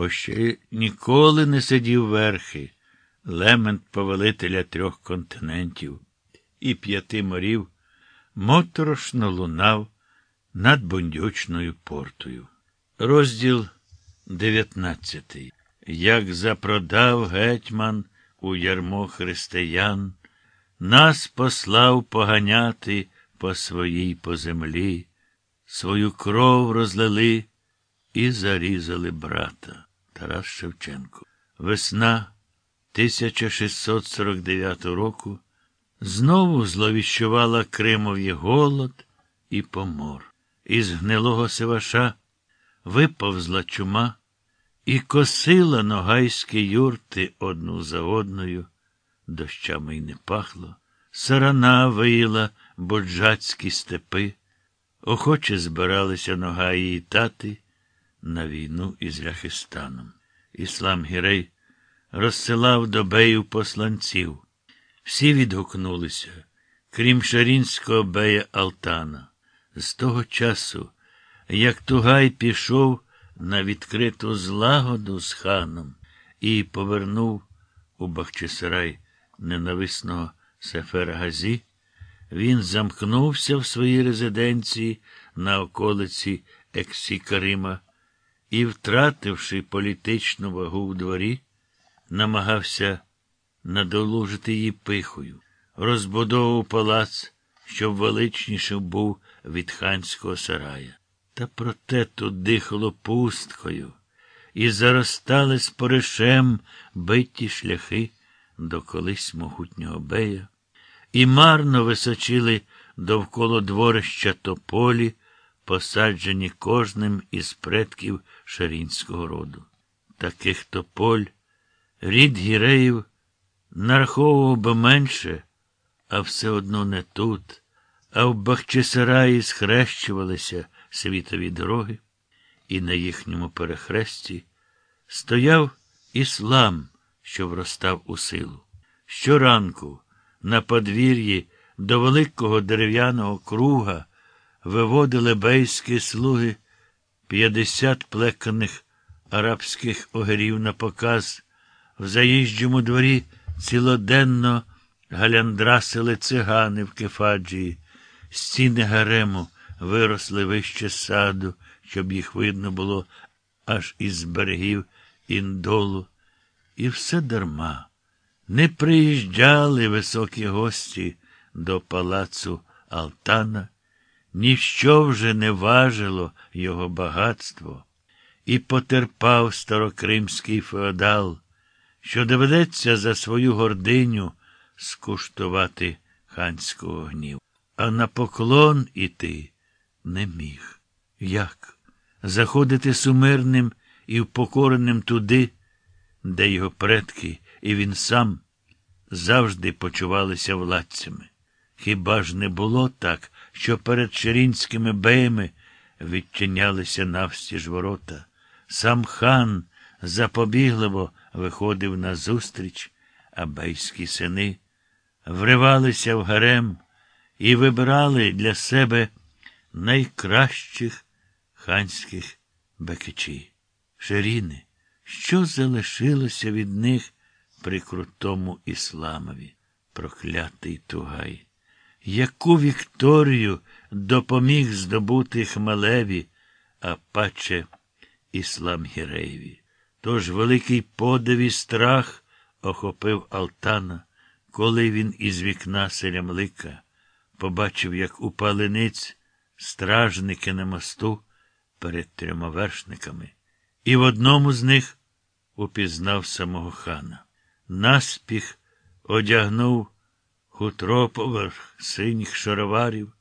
бо ще ніколи не сидів верхи, лемент повелителя трьох континентів і п'яти морів, моторошно лунав над бундючною портою. Розділ дев'ятнадцятий. Як запродав гетьман у ярмо християн, нас послав поганяти по своїй по землі, свою кров розлили і зарізали брата. Тарас Шевченко. Весна 1649 року знову зловіщувала Кримові голод і помор. Із гнилого сиваша виповзла чума і косила ногайські юрти одну за одною, дощами й не пахло, сарана виїла боджацькі степи, охоче збиралися ногаї і тати на війну із Ляхистаном. Іслам Гірей розсилав до беїв посланців. Всі відгукнулися, крім шарінського бея Алтана. З того часу, як Тугай пішов на відкриту злагоду з ханом і повернув у Бахчисарай ненависного Сефера Газі, він замкнувся в своїй резиденції на околиці Ексікарима і, втративши політичну вагу в дворі, намагався надолужити її пихою, розбудовував палац, щоб величніше був від ханського сарая. Та проте тут дихало пусткою, і заростали споришем биті шляхи до колись могутнього бея, і марно височили довкола дворища тополі, посаджені кожним із предків шарінського роду. Таких тополь рід гіреїв нараховував би менше, а все одно не тут, а в Бахчисараї схрещувалися світові дороги, і на їхньому перехресті стояв іслам, що вростав у силу. Щоранку на подвір'ї до великого дерев'яного круга виводили бейські слуги п'ятдесят плеканих арабських огерів на показ, в заїжджому дворі цілоденно галяндрасили цигани в кефаджії, стіни гарему виросли вище саду, щоб їх видно було аж із берегів індолу. І все дарма. Не приїжджали високі гості до палацу Алтана, ніщо вже не важило його багатство, і потерпав старокримський феодал, що доведеться за свою гординю скуштувати ханського гніву. А на поклон іти не міг. Як? Заходити сумирним і впокореним туди, де його предки і він сам завжди почувалися владцями. Хіба ж не було так, що перед ширінськими беями відчинялися навстіж ворота? Сам хан запобігливо виходив назустріч, а бейські сини вривалися в гарем і вибирали для себе найкращих ханських бекичі. Ширіни, що залишилося від них при крутому ісламові, проклятий Тугай? Яку Вікторію допоміг здобути Хмелеві, а паче Іслам Гіреєві? Тож великий подив і страх охопив Алтана, коли він із вікна селямлика побачив, як у палениць стражники на мосту перед трьома вершниками, і в одному з них упізнав самого хана. Наспіх одягнув хутро поверх синіх шароварів,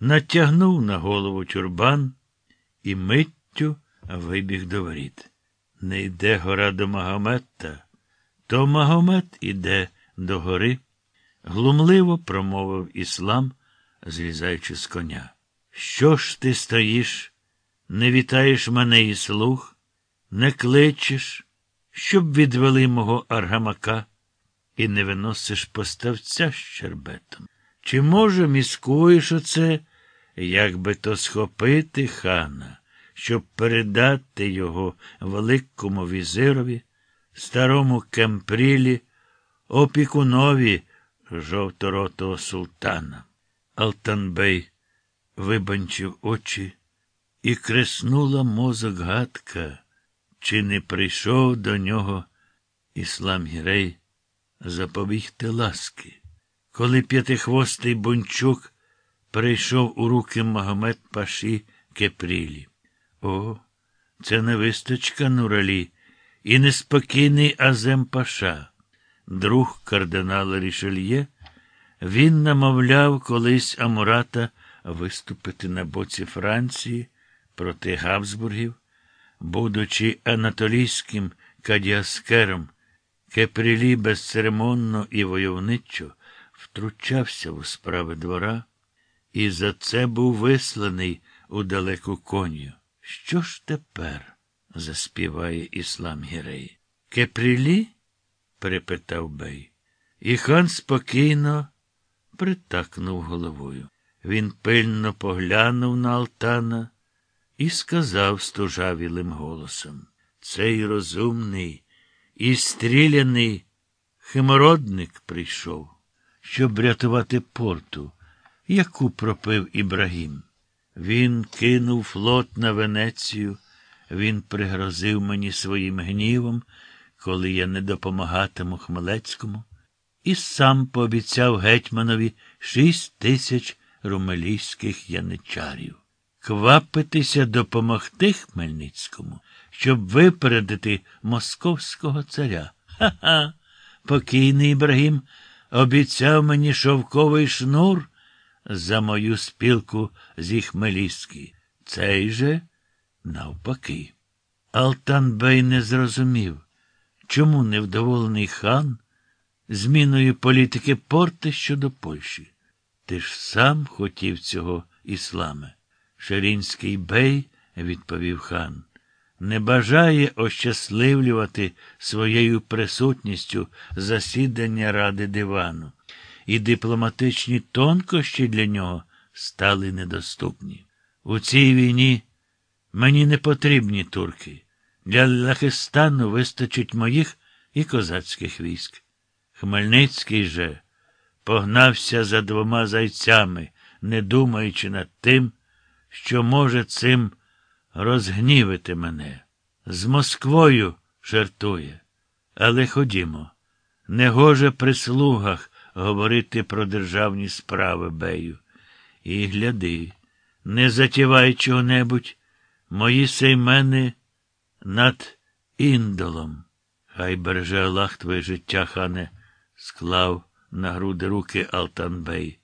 натягнув на голову тюрбан і миттю вибіг до воріт. Не йде гора до Магомета, то Магомет іде до гори, глумливо промовив іслам, злізаючи з коня. Що ж ти стоїш, не вітаєш мене і слух, не кличеш, щоб відвели мого аргамака, і не виносиш поставця з щербетом? Чи, може, міскуєш оце, як би то схопити хана, щоб передати його великому візирові, старому кемпрілі, опікунові жовторотого султана. Алтанбей вибанчив очі і креснула мозок гадка, чи не прийшов до нього іслам Гірей запобігти ласки. Коли п'ятихвостий бунчук перейшов у руки Магомед Паші Кепрілі. О, це не вистачка Нуралі і неспокійний Азем Паша, друг кардинала Рішельє, він намовляв колись Амурата виступити на боці Франції проти Габсбургів, будучи анатолійським кадіаскером, Кепрілі безцеремонно і войовничо втручався у справи двора, і за це був висланий у далеку коню. Що ж тепер? заспіває іслам Гірей. Кепрілі? перепитав Бей. І хан спокійно притакнув головою. Він пильно поглянув на Алтана і сказав стужавілим голосом Цей розумний і стріляний химородник прийшов, щоб рятувати порту, яку пропив Ібрагім. Він кинув флот на Венецію, він пригрозив мені своїм гнівом, коли я не допомагатиму Хмелецькому, і сам пообіцяв гетьманові шість тисяч румелійських яничарів. Квапитися допомогти Хмельницькому, щоб випередити московського царя. Ха-ха. Покійний Ібрагім обіцяв мені шовковий шнур за мою спілку зі Хмелістки. Цей же навпаки. Алтанбей не зрозумів, чому невдоволений хан зміною політики порти щодо Польщі. Ти ж сам хотів цього ісламе. Шерінський бей, відповів хан, не бажає ощасливлювати своєю присутністю засідання ради дивану, і дипломатичні тонкощі для нього стали недоступні. У цій війні мені не потрібні турки. Для Лахистану вистачить моїх і козацьких військ. Хмельницький же погнався за двома зайцями, не думаючи над тим, що може цим розгнівити мене. З Москвою жартує. Але ходімо, не гоже при слугах говорити про державні справи, Бею. І гляди, не затівай чого-небудь, мої сеймени над індолом. Хай береже Аллах твоє життя, хане, склав на груди руки Алтанбей.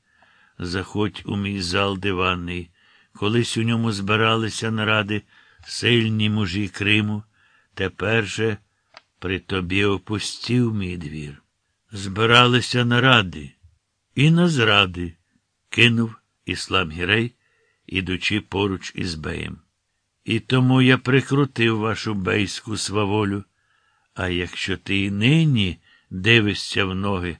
Заходь у мій зал диванний. Колись у ньому збиралися наради сильні мужі Криму, тепер же при тобі опустів мій двір. Збиралися наради і на зради, кинув іслам Гірей, ідучи поруч із беєм. І тому я прикрутив вашу бейську сваволю. А якщо ти і нині дивишся в ноги